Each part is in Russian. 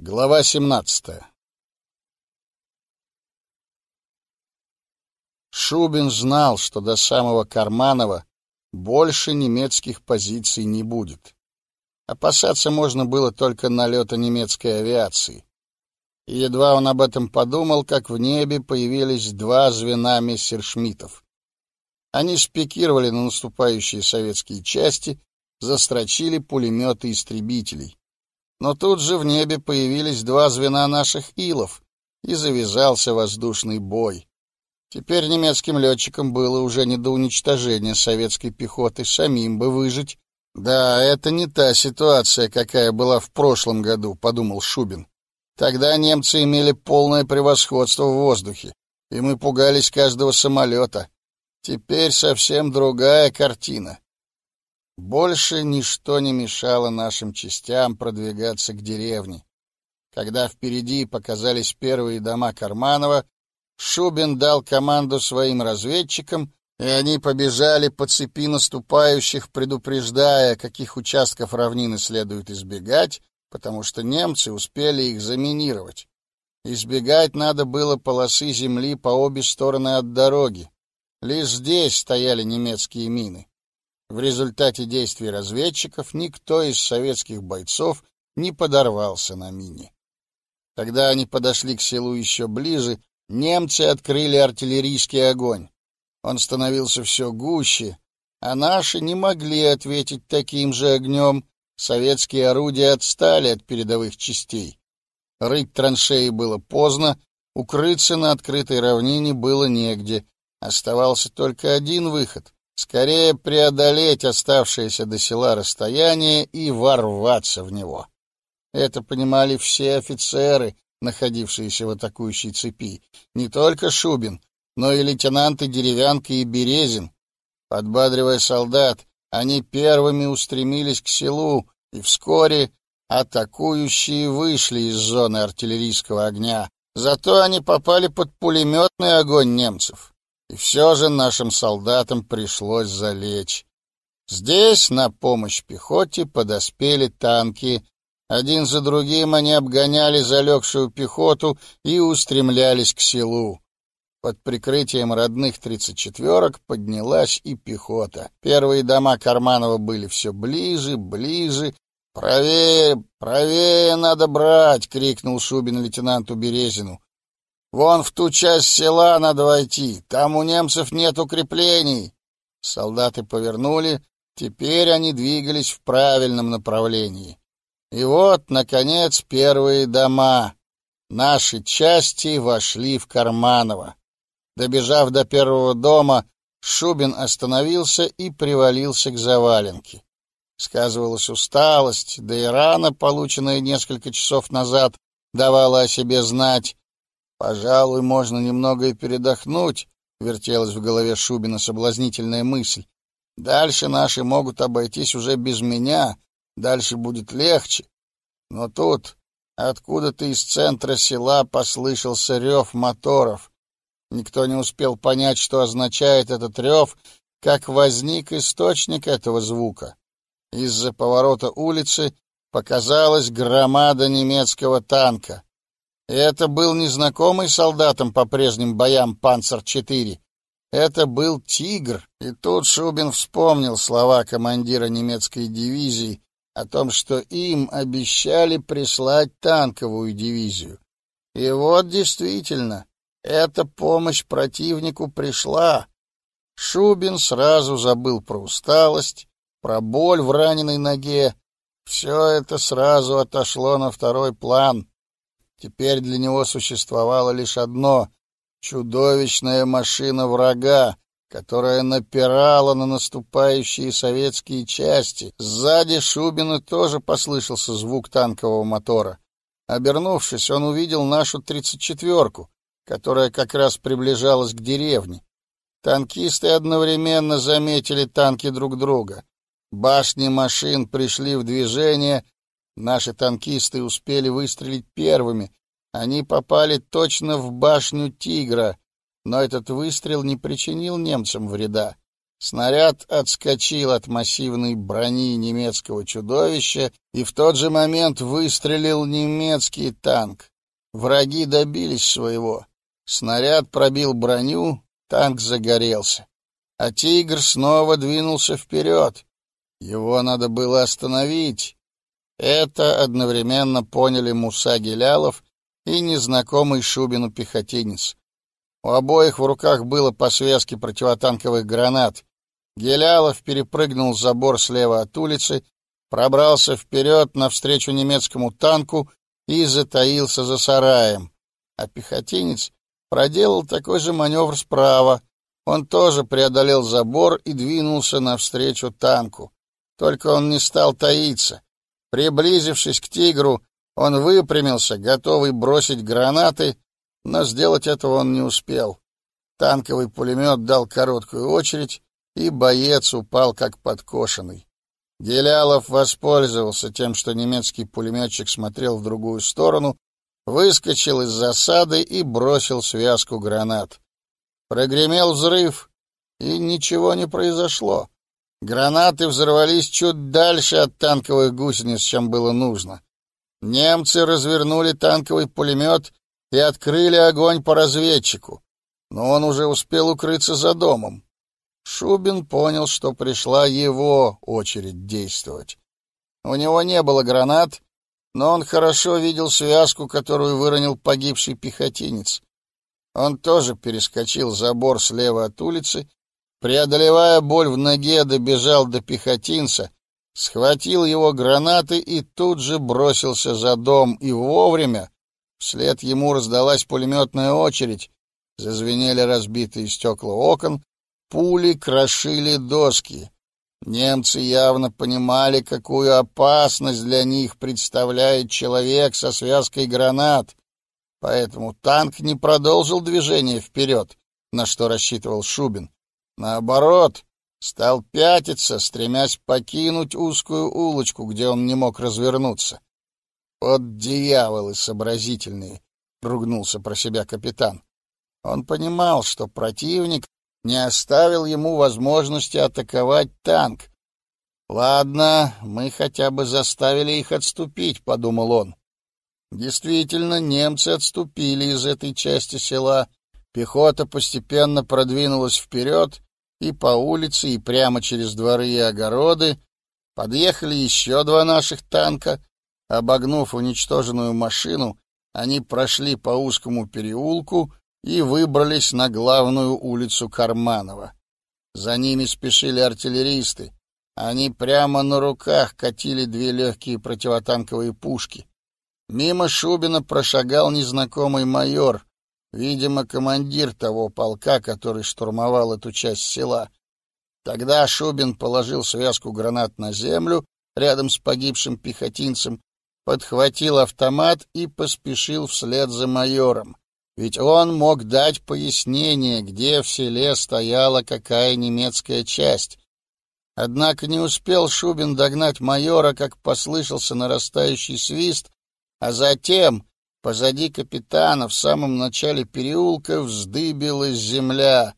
Глава 17. Шубин знал, что до самого Карманова больше немецких позиций не будет. Опасаться можно было только налета немецкой авиации. И едва он об этом подумал, как в небе появились два звена мессершмиттов. Они спикировали на наступающие советские части, застрочили пулеметы истребителей. Но тут же в небе появились два звена наших илов, и завязался воздушный бой. Теперь немецким летчикам было уже не до уничтожения советской пехоты, самим бы выжить. Да, это не та ситуация, какая была в прошлом году, подумал Шубин. Тогда немцы имели полное превосходство в воздухе, и мы пугались каждого самолета. Теперь совсем другая картина. Больше ничто не мешало нашим частям продвигаться к деревне. Когда впереди показались первые дома Карманова, Шубин дал команду своим разведчикам, и они побежали по цепи наступающих, предупреждая, каких участков равнины следует избегать, потому что немцы успели их заминировать. Избегать надо было полосы земли по обе стороны от дороги. Лишь здесь стояли немецкие мины. В результате действий разведчиков никто из советских бойцов не подорвался на мине. Когда они подошли к селу еще ближе, немцы открыли артиллерийский огонь. Он становился все гуще, а наши не могли ответить таким же огнем. Советские орудия отстали от передовых частей. Рыть траншеи было поздно, укрыться на открытой равнине было негде. Оставался только один выход скорее преодолеть оставшееся до села расстояние и ворваться в него. Это понимали все офицеры, находившиеся в атакующей цепи, не только Шубин, но и лейтенанты Деревянка и Березин. Подбадривая солдат, они первыми устремились к селу, и вскоре атакующие вышли из зоны артиллерийского огня. Зато они попали под пулеметный огонь немцев. И все же нашим солдатам пришлось залечь. Здесь на помощь пехоте подоспели танки. Один за другим они обгоняли залегшую пехоту и устремлялись к селу. Под прикрытием родных тридцать четверок поднялась и пехота. Первые дома Карманова были все ближе, ближе. «Правее, правее надо брать!» — крикнул Шубин лейтенанту Березину. Вон в ту часть села надо войти, там у немцев нет укреплений. Солдаты повернули, теперь они двигались в правильном направлении. И вот, наконец, первые дома. Наши части вошли в Карманово. Добежав до первого дома, Шубин остановился и привалился к заваленке. Сказывалась усталость, да и рана, полученная несколько часов назад, давала о себе знать. Пожалуй, можно немного и передохнуть, вертелась в голове Шубина соблазнительная мысль. Дальше наши могут обойтись уже без меня, дальше будет легче. Но тут откуда-то из центра села послышался рев моторов. Никто не успел понять, что означает этот рев, как возник источник этого звука. Из-за поворота улицы показалась громада немецкого танка. Это был незнакомый солдатам по прежним боям Панцер-4. Это был «Тигр», и тут Шубин вспомнил слова командира немецкой дивизии о том, что им обещали прислать танковую дивизию. И вот действительно, эта помощь противнику пришла. Шубин сразу забыл про усталость, про боль в раненой ноге. Все это сразу отошло на второй план. Теперь для него существовало лишь одно — чудовищная машина врага, которая напирала на наступающие советские части. Сзади Шубину тоже послышался звук танкового мотора. Обернувшись, он увидел нашу тридцать четверку, которая как раз приближалась к деревне. Танкисты одновременно заметили танки друг друга. Башни машин пришли в движение, Наши танкисты успели выстрелить первыми. Они попали точно в башню Тигра, но этот выстрел не причинил немцам вреда. Снаряд отскочил от массивной брони немецкого чудовища, и в тот же момент выстрелил немецкий танк. Враги добились своего. Снаряд пробил броню, танк загорелся. А тигр снова двинулся вперед. Его надо было остановить. Это одновременно поняли Муса Гелялов и незнакомый Шубину пехотинец. У обоих в руках было по связке противотанковых гранат. Гелялов перепрыгнул забор слева от улицы, пробрался вперед навстречу немецкому танку и затаился за сараем. А пехотинец проделал такой же маневр справа. Он тоже преодолел забор и двинулся навстречу танку. Только он не стал таиться. Приблизившись к тигру, он выпрямился, готовый бросить гранаты, но сделать этого он не успел. Танковый пулемет дал короткую очередь, и боец упал как подкошенный. Гелялов воспользовался тем, что немецкий пулеметчик смотрел в другую сторону, выскочил из засады и бросил связку гранат. Прогремел взрыв, и ничего не произошло. Гранаты взорвались чуть дальше от танковых гусениц, чем было нужно. Немцы развернули танковый пулемет и открыли огонь по разведчику, но он уже успел укрыться за домом. Шубин понял, что пришла его очередь действовать. У него не было гранат, но он хорошо видел связку, которую выронил погибший пехотинец. Он тоже перескочил забор слева от улицы, преодолевая боль в ноге, добежал до пехотинца схватил его гранаты и тут же бросился за дом, и вовремя вслед ему раздалась пулеметная очередь, зазвенели разбитые стекла окон, пули крошили доски. Немцы явно понимали, какую опасность для них представляет человек со связкой гранат, поэтому танк не продолжил движение вперед, на что рассчитывал Шубин. Наоборот, стал пятиться, стремясь покинуть узкую улочку, где он не мог развернуться. Вот дьяволы сообразительные, ругнулся про себя капитан. Он понимал, что противник не оставил ему возможности атаковать танк. Ладно, мы хотя бы заставили их отступить, подумал он. Действительно, немцы отступили из этой части села. Пехота постепенно продвинулась вперед, и по улице, и прямо через дворы и огороды. Подъехали еще два наших танка. Обогнув уничтоженную машину, они прошли по узкому переулку и выбрались на главную улицу Карманова. За ними спешили артиллеристы. Они прямо на руках катили две легкие противотанковые пушки. Мимо Шубина прошагал незнакомый майор, Видимо, командир того полка, который штурмовал эту часть села. Тогда Шубин положил связку гранат на землю рядом с погибшим пехотинцем, подхватил автомат и поспешил вслед за майором. Ведь он мог дать пояснение, где в селе стояла какая немецкая часть. Однако не успел Шубин догнать майора, как послышался нарастающий свист, а затем Позади капитана в самом начале переулка вздыбилась земля.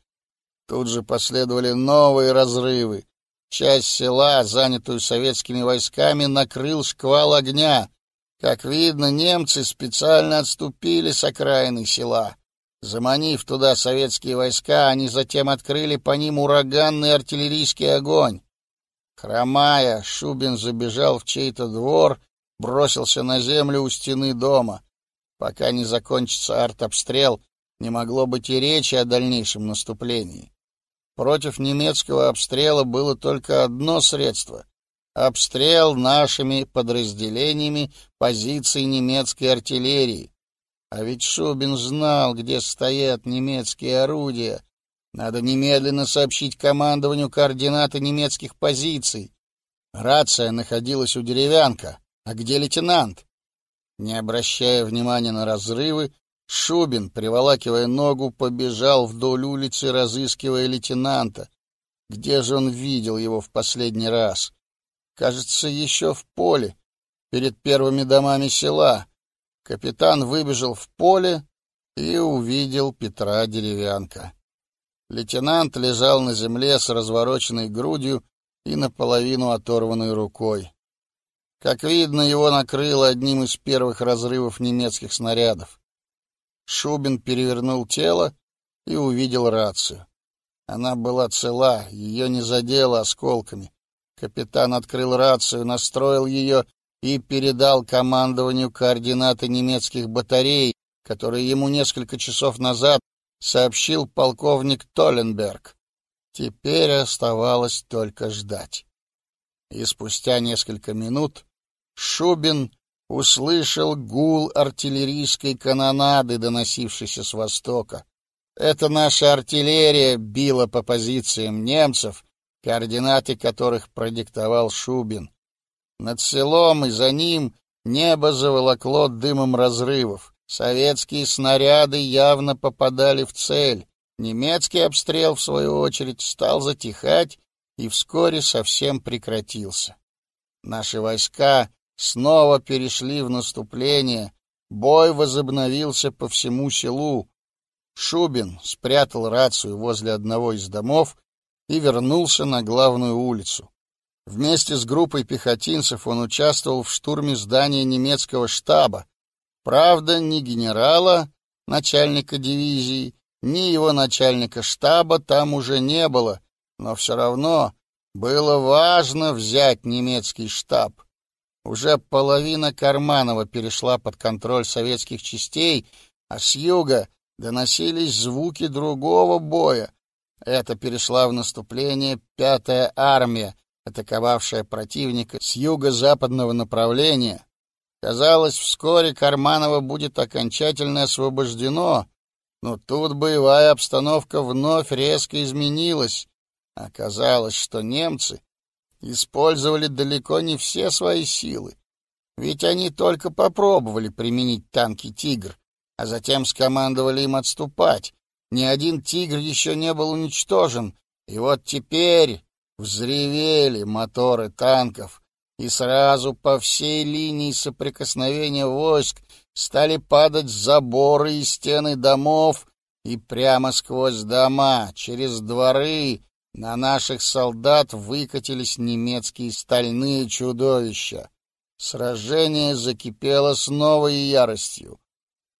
Тут же последовали новые разрывы. Часть села, занятую советскими войсками, накрыл шквал огня. Как видно, немцы специально отступили с окраины села. Заманив туда советские войска, они затем открыли по ним ураганный артиллерийский огонь. Хромая, Шубин забежал в чей-то двор, бросился на землю у стены дома. Пока не закончится артобстрел, не могло быть и речи о дальнейшем наступлении. Против немецкого обстрела было только одно средство — обстрел нашими подразделениями позиций немецкой артиллерии. А ведь Шубин знал, где стоят немецкие орудия. Надо немедленно сообщить командованию координаты немецких позиций. Рация находилась у деревянка. А где лейтенант? Не обращая внимания на разрывы, Шубин, приволакивая ногу, побежал вдоль улицы, разыскивая лейтенанта. Где же он видел его в последний раз? Кажется, еще в поле, перед первыми домами села. Капитан выбежал в поле и увидел Петра Деревянка. Лейтенант лежал на земле с развороченной грудью и наполовину оторванной рукой. Как видно, его накрыло одним из первых разрывов немецких снарядов. Шубин перевернул тело и увидел рацию. Она была цела, ее не задело осколками. Капитан открыл рацию, настроил ее и передал командованию координаты немецких батарей, которые ему несколько часов назад сообщил полковник Толленберг. Теперь оставалось только ждать. И спустя несколько минут Шубин услышал гул артиллерийской канонады, доносившейся с востока. Это наша артиллерия била по позициям немцев, координаты которых продиктовал Шубин. Над селом и за ним небо заволокло дымом разрывов. Советские снаряды явно попадали в цель. Немецкий обстрел, в свою очередь, стал затихать и вскоре совсем прекратился. Наши войска снова перешли в наступление, бой возобновился по всему селу. Шубин спрятал рацию возле одного из домов и вернулся на главную улицу. Вместе с группой пехотинцев он участвовал в штурме здания немецкого штаба, Правда, ни генерала, начальника дивизии, ни его начальника штаба там уже не было, но все равно было важно взять немецкий штаб. Уже половина Карманова перешла под контроль советских частей, а с юга доносились звуки другого боя. Это перешла в наступление пятая армия, атаковавшая противника с юго-западного направления. Казалось, вскоре Карманово будет окончательно освобождено, но тут боевая обстановка вновь резко изменилась. Оказалось, что немцы использовали далеко не все свои силы, ведь они только попробовали применить танки «Тигр», а затем скомандовали им отступать. Ни один «Тигр» еще не был уничтожен, и вот теперь взревели моторы танков, и сразу по всей линии соприкосновения войск стали падать заборы и стены домов, и прямо сквозь дома, через дворы, на наших солдат выкатились немецкие стальные чудовища. Сражение закипело с новой яростью.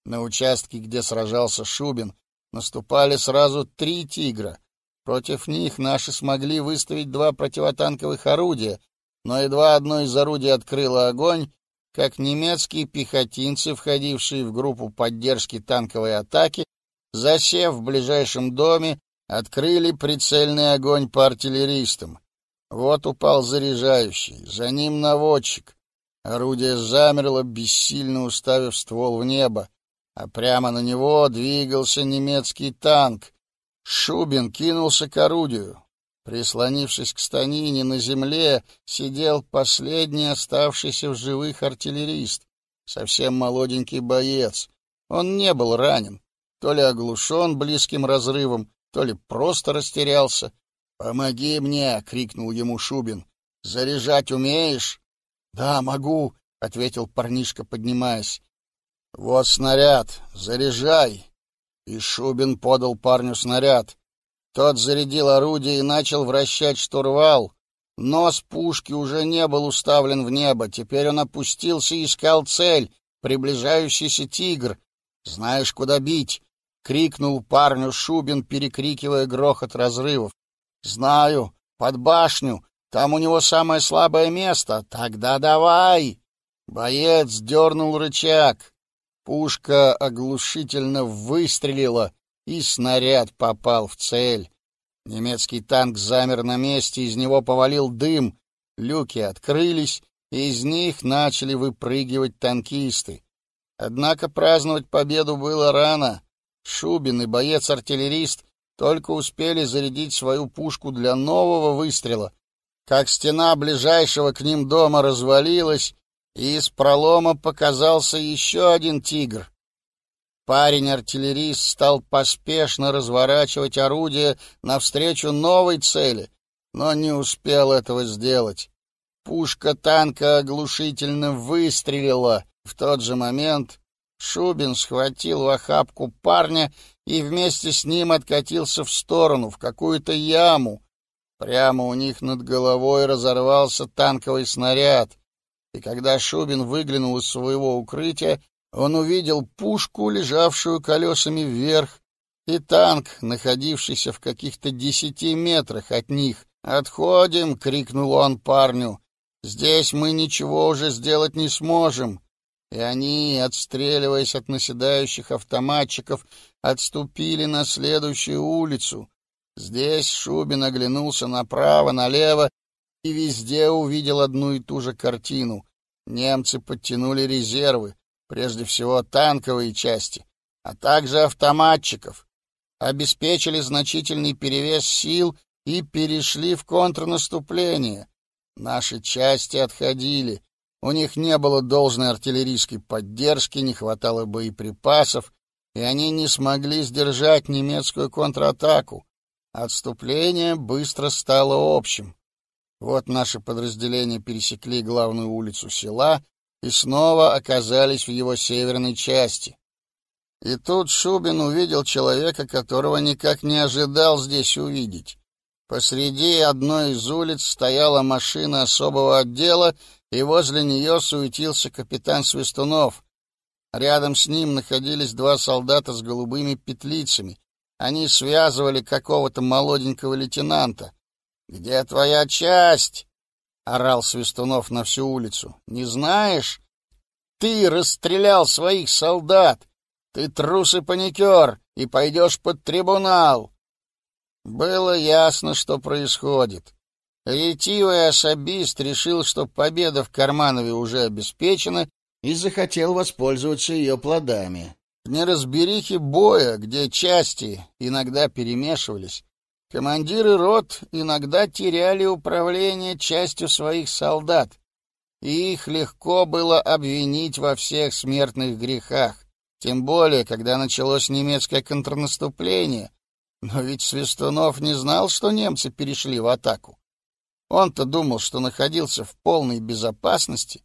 На участке, где сражался Шубин, наступали сразу три «Тигра». Против них наши смогли выставить два противотанковых орудия, но едва одно из орудий открыло огонь, как немецкие пехотинцы, входившие в группу поддержки танковой атаки, засев в ближайшем доме, открыли прицельный огонь по артиллеристам. Вот упал заряжающий, за ним наводчик. Орудие замерло, бессильно уставив ствол в небо, а прямо на него двигался немецкий танк. Шубин кинулся к орудию. Прислонившись к станине на земле, сидел последний оставшийся в живых артиллерист, совсем молоденький боец. Он не был ранен, то ли оглушен близким разрывом, то ли просто растерялся. "Помоги мне", крикнул ему Шубин. "Заряжать умеешь?" "Да, могу", ответил парнишка, поднимаясь. "Вот снаряд, заряжай". И Шубин подал парню снаряд. Тот зарядил орудие и начал вращать штурвал. Нос пушки уже не был уставлен в небо. Теперь он опустился и искал цель. Приближающийся тигр. «Знаешь, куда бить?» — крикнул парню Шубин, перекрикивая грохот разрывов. «Знаю. Под башню. Там у него самое слабое место. Тогда давай!» Боец дернул рычаг. Пушка оглушительно выстрелила и снаряд попал в цель. Немецкий танк замер на месте, из него повалил дым, люки открылись, и из них начали выпрыгивать танкисты. Однако праздновать победу было рано. Шубин и боец-артиллерист только успели зарядить свою пушку для нового выстрела, как стена ближайшего к ним дома развалилась, и из пролома показался еще один тигр. Парень-артиллерист стал поспешно разворачивать орудие навстречу новой цели, но не успел этого сделать. Пушка танка оглушительно выстрелила. В тот же момент Шубин схватил в охапку парня и вместе с ним откатился в сторону, в какую-то яму. Прямо у них над головой разорвался танковый снаряд. И когда Шубин выглянул из своего укрытия, он увидел пушку, лежавшую колесами вверх, и танк, находившийся в каких-то десяти метрах от них. «Отходим!» — крикнул он парню. «Здесь мы ничего уже сделать не сможем». И они, отстреливаясь от наседающих автоматчиков, отступили на следующую улицу. Здесь Шубин оглянулся направо, налево и везде увидел одну и ту же картину. Немцы подтянули резервы, прежде всего танковые части, а также автоматчиков, обеспечили значительный перевес сил и перешли в контрнаступление. Наши части отходили. У них не было должной артиллерийской поддержки, не хватало боеприпасов, и они не смогли сдержать немецкую контратаку. Отступление быстро стало общим. Вот наши подразделения пересекли главную улицу села и снова оказались в его северной части. И тут Шубин увидел человека, которого никак не ожидал здесь увидеть. Посреди одной из улиц стояла машина особого отдела, и возле нее суетился капитан Свистунов. Рядом с ним находились два солдата с голубыми петлицами. Они связывали какого-то молоденького лейтенанта. Где твоя часть? орал Свистунов на всю улицу. Не знаешь? Ты расстрелял своих солдат. Ты трус и паникер и пойдешь под трибунал. Было ясно, что происходит. Ретивый особист решил, что победа в Карманове уже обеспечена, и захотел воспользоваться ее плодами. В неразберихе боя, где части иногда перемешивались, командиры рот иногда теряли управление частью своих солдат, и их легко было обвинить во всех смертных грехах, тем более, когда началось немецкое контрнаступление. Но ведь Свистунов не знал, что немцы перешли в атаку. Он-то думал, что находился в полной безопасности,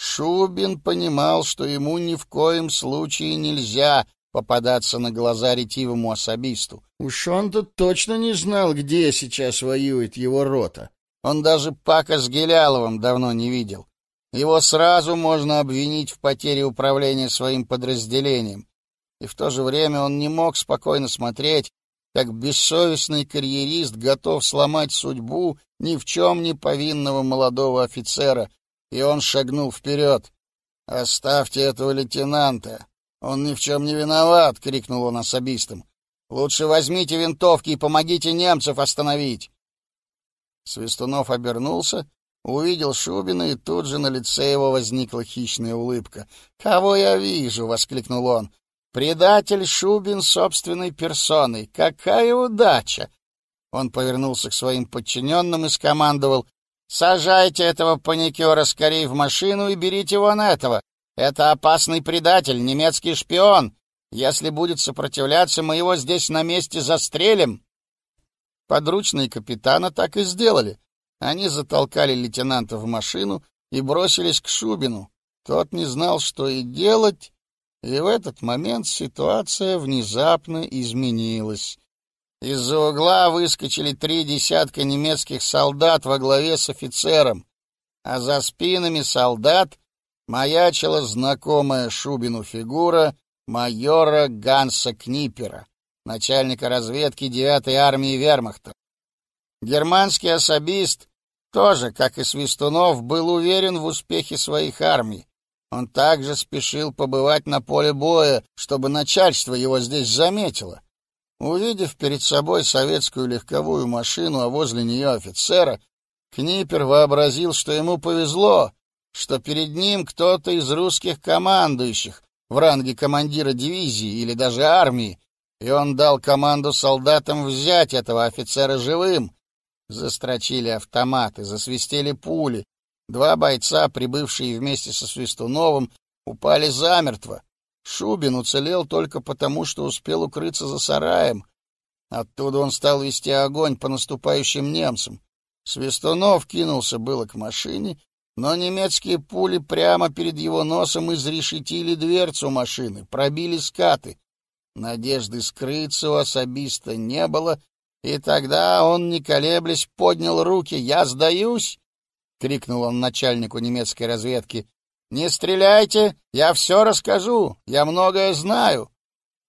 Шубин понимал, что ему ни в коем случае нельзя попадаться на глаза ретивому особисту. Уж он-то точно не знал, где сейчас воюет его рота. Он даже Пака с Геляловым давно не видел. Его сразу можно обвинить в потере управления своим подразделением. И в то же время он не мог спокойно смотреть, как бессовестный карьерист готов сломать судьбу ни в чем не повинного молодого офицера, и он шагнул вперед. «Оставьте этого лейтенанта! Он ни в чем не виноват!» — крикнул он особистам. «Лучше возьмите винтовки и помогите немцев остановить!» Свистунов обернулся, увидел Шубина, и тут же на лице его возникла хищная улыбка. «Кого я вижу?» — воскликнул он. «Предатель Шубин собственной персоной! Какая удача!» Он повернулся к своим подчиненным и скомандовал Сажайте этого паникера скорее в машину и берите вон этого. Это опасный предатель, немецкий шпион. Если будет сопротивляться, мы его здесь на месте застрелим. Подручные капитана так и сделали. Они затолкали лейтенанта в машину и бросились к Шубину. Тот не знал, что и делать, и в этот момент ситуация внезапно изменилась. Из-за угла выскочили три десятка немецких солдат во главе с офицером, а за спинами солдат маячила знакомая Шубину фигура майора Ганса Книпера, начальника разведки 9-й армии Вермахта. Германский особист тоже, как и Свистунов, был уверен в успехе своих армий. Он также спешил побывать на поле боя, чтобы начальство его здесь заметило. Увидев перед собой советскую легковую машину, а возле нее офицера, Книпер вообразил, что ему повезло, что перед ним кто-то из русских командующих в ранге командира дивизии или даже армии, и он дал команду солдатам взять этого офицера живым. Застрочили автоматы, засвистели пули. Два бойца, прибывшие вместе со Свистуновым, упали замертво. Шубин уцелел только потому, что успел укрыться за сараем. Оттуда он стал вести огонь по наступающим немцам. Свистунов кинулся было к машине, но немецкие пули прямо перед его носом изрешетили дверцу машины, пробили скаты. Надежды скрыться у особиста не было, и тогда он, не колеблясь, поднял руки. «Я сдаюсь!» — крикнул он начальнику немецкой разведки. «Не стреляйте! Я все расскажу! Я многое знаю!»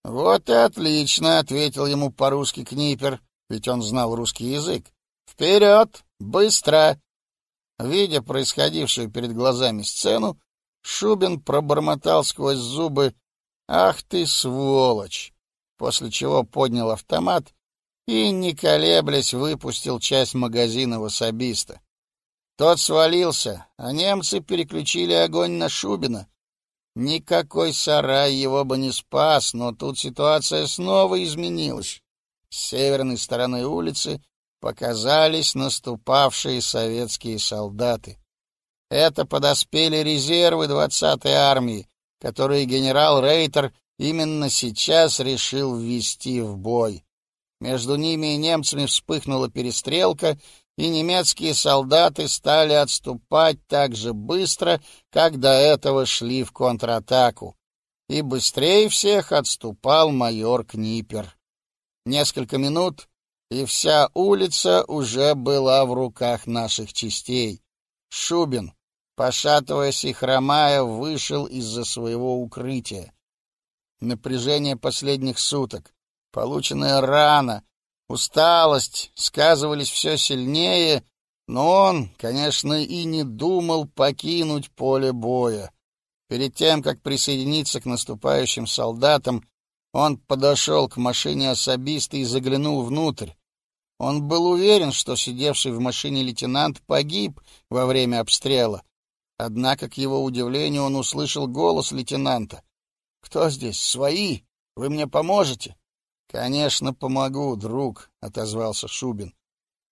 «Вот и отлично!» — ответил ему по-русски Книпер, ведь он знал русский язык. «Вперед! Быстро!» Видя происходившую перед глазами сцену, Шубин пробормотал сквозь зубы «Ах ты, сволочь!», после чего поднял автомат и, не колеблясь, выпустил часть магазина в особиста. Тот свалился, а немцы переключили огонь на Шубина. Никакой сарай его бы не спас, но тут ситуация снова изменилась. С северной стороны улицы показались наступавшие советские солдаты. Это подоспели резервы 20-й армии, которые генерал Рейтер именно сейчас решил ввести в бой. Между ними и немцами вспыхнула перестрелка, и немецкие солдаты стали отступать так же быстро, как до этого шли в контратаку. И быстрее всех отступал майор Книпер. Несколько минут, и вся улица уже была в руках наших частей. Шубин, пошатываясь и хромая, вышел из-за своего укрытия. Напряжение последних суток, полученная рана, усталость сказывались все сильнее, но он, конечно, и не думал покинуть поле боя. Перед тем, как присоединиться к наступающим солдатам, он подошел к машине особиста и заглянул внутрь. Он был уверен, что сидевший в машине лейтенант погиб во время обстрела. Однако, к его удивлению, он услышал голос лейтенанта. «Кто здесь? Свои? Вы мне поможете?» «Конечно, помогу, друг», — отозвался Шубин.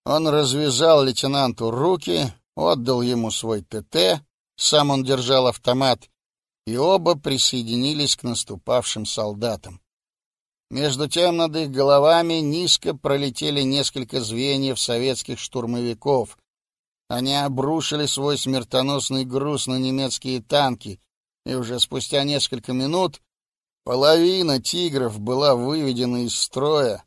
Он развязал лейтенанту руки, отдал ему свой ТТ, сам он держал автомат, и оба присоединились к наступавшим солдатам. Между тем над их головами низко пролетели несколько звеньев советских штурмовиков. Они обрушили свой смертоносный груз на немецкие танки, и уже спустя несколько минут половина «Тигров» была выведена из строя.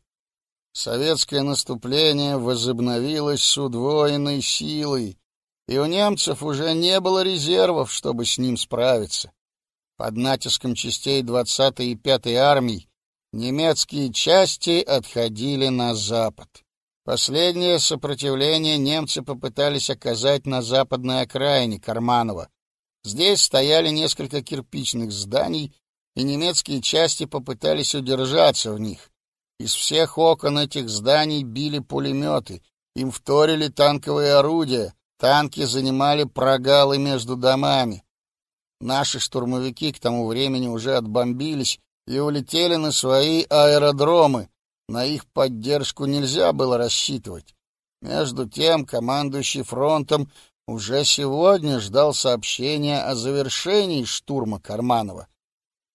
Советское наступление возобновилось с удвоенной силой, и у немцев уже не было резервов, чтобы с ним справиться. Под натиском частей 20-й и 5-й армий немецкие части отходили на запад. Последнее сопротивление немцы попытались оказать на западной окраине Карманова. Здесь стояли несколько кирпичных зданий, и немецкие части попытались удержаться в них. Из всех окон этих зданий били пулеметы, им вторили танковые орудия, танки занимали прогалы между домами. Наши штурмовики к тому времени уже отбомбились и улетели на свои аэродромы. На их поддержку нельзя было рассчитывать. Между тем, командующий фронтом уже сегодня ждал сообщения о завершении штурма Карманова.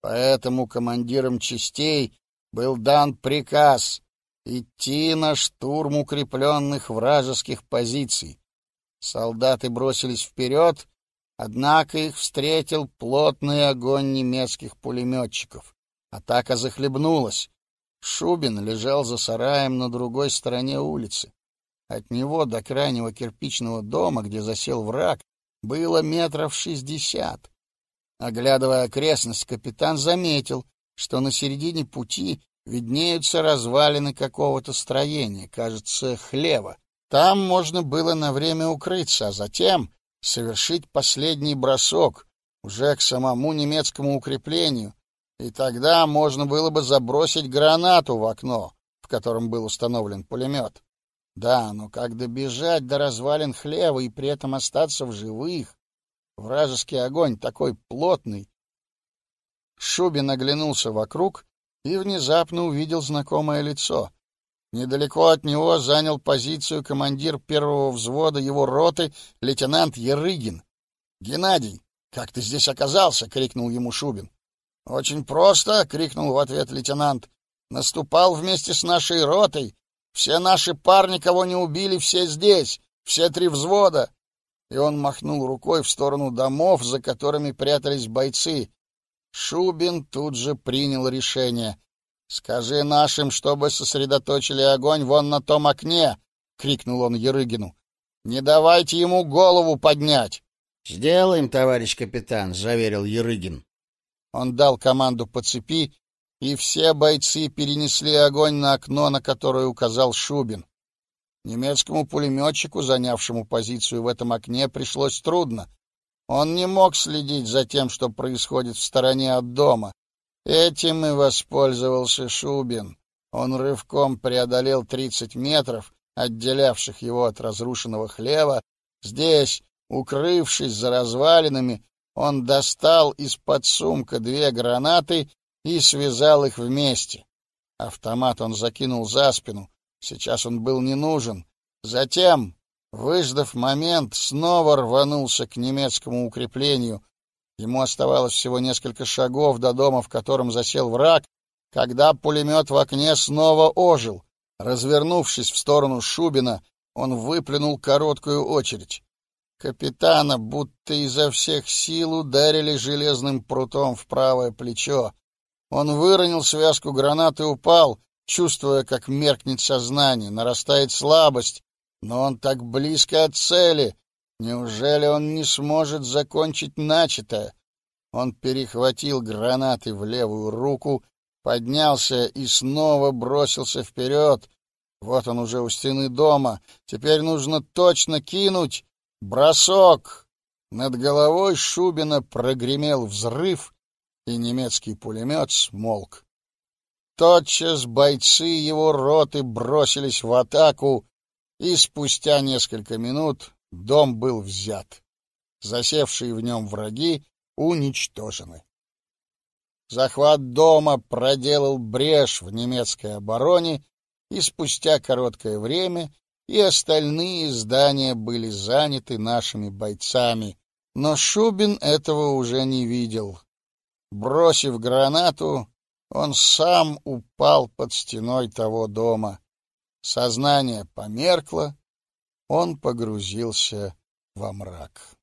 Поэтому командирам частей был дан приказ идти на штурм укрепленных вражеских позиций. Солдаты бросились вперед, однако их встретил плотный огонь немецких пулеметчиков. Атака захлебнулась. Шубин лежал за сараем на другой стороне улицы. От него до крайнего кирпичного дома, где засел враг, было метров шестьдесят. Оглядывая окрестность, капитан заметил, что на середине пути виднеются развалины какого-то строения, кажется, хлева. Там можно было на время укрыться, а затем совершить последний бросок уже к самому немецкому укреплению, и тогда можно было бы забросить гранату в окно, в котором был установлен пулемет. Да, но как добежать до развалин хлева и при этом остаться в живых? Вражеский огонь такой плотный. Шубин оглянулся вокруг и внезапно увидел знакомое лицо. Недалеко от него занял позицию командир первого взвода его роты, лейтенант Ерыгин. «Геннадий, как ты здесь оказался?» — крикнул ему Шубин. «Очень просто!» — крикнул в ответ лейтенант. «Наступал вместе с нашей ротой. Все наши парни, кого не убили, все здесь, все три взвода. И он махнул рукой в сторону домов, за которыми прятались бойцы. Шубин тут же принял решение. Скажи нашим, чтобы сосредоточили огонь вон на том окне, крикнул он Ерыгину. Не давайте ему голову поднять. Сделаем, товарищ капитан, заверил Ерыгин. Он дал команду по цепи, и все бойцы перенесли огонь на окно, на которое указал Шубин. Немецкому пулеметчику, занявшему позицию в этом окне, пришлось трудно. Он не мог следить за тем, что происходит в стороне от дома. Этим и воспользовался Шубин. Он рывком преодолел 30 метров, отделявших его от разрушенного хлева. Здесь, укрывшись за развалинами, он достал из-под сумка две гранаты и связал их вместе. Автомат он закинул за спину. Сейчас он был не нужен. Затем, выждав момент, снова рванулся к немецкому укреплению. Ему оставалось всего несколько шагов до дома, в котором засел враг, когда пулемет в окне снова ожил. Развернувшись в сторону Шубина, он выплюнул короткую очередь. Капитана будто изо всех сил ударили железным прутом в правое плечо. Он выронил связку гранат и упал, чувствуя, как меркнет сознание, нарастает слабость, но он так близко от цели. Неужели он не сможет закончить начатое? Он перехватил гранаты в левую руку поднялся и снова бросился вперед. Вот он уже у стены дома. Теперь нужно точно кинуть. Бросок! Над головой Шубина прогремел взрыв, и немецкий пулемет смолк. Тотчас бойцы его роты бросились в атаку, и спустя несколько минут дом был взят. Засевшие в нем враги уничтожены. Захват дома проделал брешь в немецкой обороне, и спустя короткое время и остальные здания были заняты нашими бойцами. Но Шубин этого уже не видел. Бросив гранату, он сам упал под стеной того дома. Сознание померкло, он погрузился во мрак.